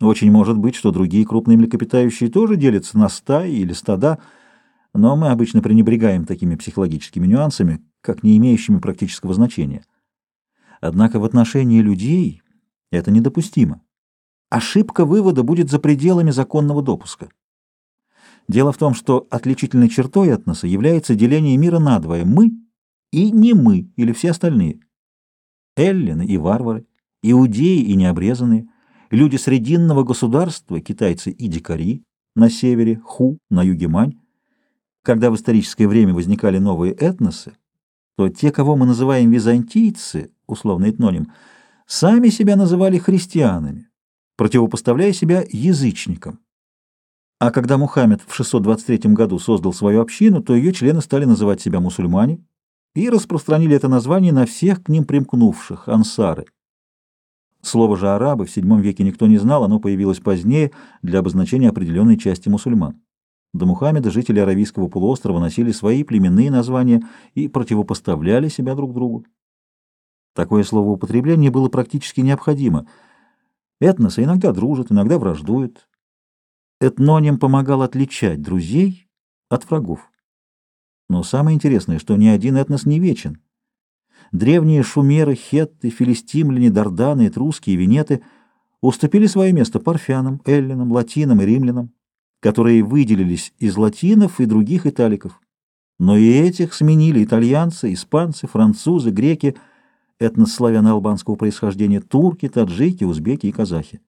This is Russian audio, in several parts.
Очень может быть, что другие крупные млекопитающие тоже делятся на стаи или стада, но мы обычно пренебрегаем такими психологическими нюансами, как не имеющими практического значения. Однако в отношении людей это недопустимо. Ошибка вывода будет за пределами законного допуска. Дело в том, что отличительной чертой этноса является деление мира надвое «мы» и «не мы» или все остальные. Эллины и варвары, иудеи и необрезанные, люди срединного государства, китайцы и дикари, на севере, ху, на юге мань. Когда в историческое время возникали новые этносы, то те, кого мы называем византийцы, условно этноним, сами себя называли христианами, противопоставляя себя язычникам. А когда Мухаммед в 623 году создал свою общину, то ее члены стали называть себя мусульмане и распространили это название на всех к ним примкнувших, ансары. Слово же «арабы» в VII веке никто не знал, оно появилось позднее для обозначения определенной части мусульман. До Мухаммеда жители Аравийского полуострова носили свои племенные названия и противопоставляли себя друг другу. Такое словоупотребление было практически необходимо. Этносы иногда дружат, иногда враждуют. Этноним помогал отличать друзей от врагов. Но самое интересное, что ни один этнос не вечен. Древние шумеры, хетты, филистимляне, дарданы, и венеты уступили свое место парфянам, эллинам, латинам и римлянам, которые выделились из латинов и других италиков. Но и этих сменили итальянцы, испанцы, французы, греки, этнос славяно-албанского происхождения, турки, таджики, узбеки и казахи.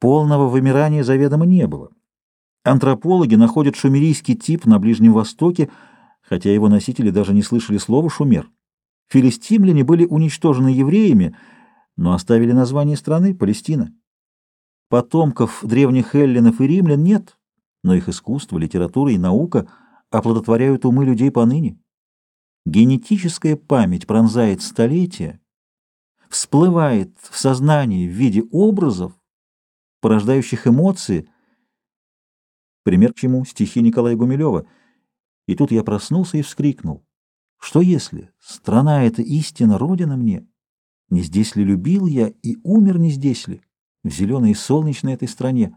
Полного вымирания заведомо не было. Антропологи находят шумерийский тип на Ближнем Востоке, хотя его носители даже не слышали слова «шумер». Филистимляне были уничтожены евреями, но оставили название страны — Палестина. Потомков древних эллинов и римлян нет, но их искусство, литература и наука оплодотворяют умы людей поныне. Генетическая память пронзает столетия, всплывает в сознании в виде образов, порождающих эмоции. Пример к чему стихи Николая Гумилева. И тут я проснулся и вскрикнул. Что если страна эта истина, родина мне? Не здесь ли любил я и умер не здесь ли, в зеленой и солнечной этой стране?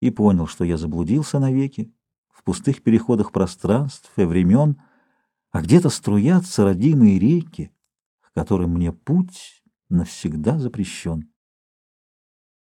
И понял, что я заблудился навеки, в пустых переходах пространств и времен, а где-то струятся родимые реки, к которым мне путь навсегда запрещен.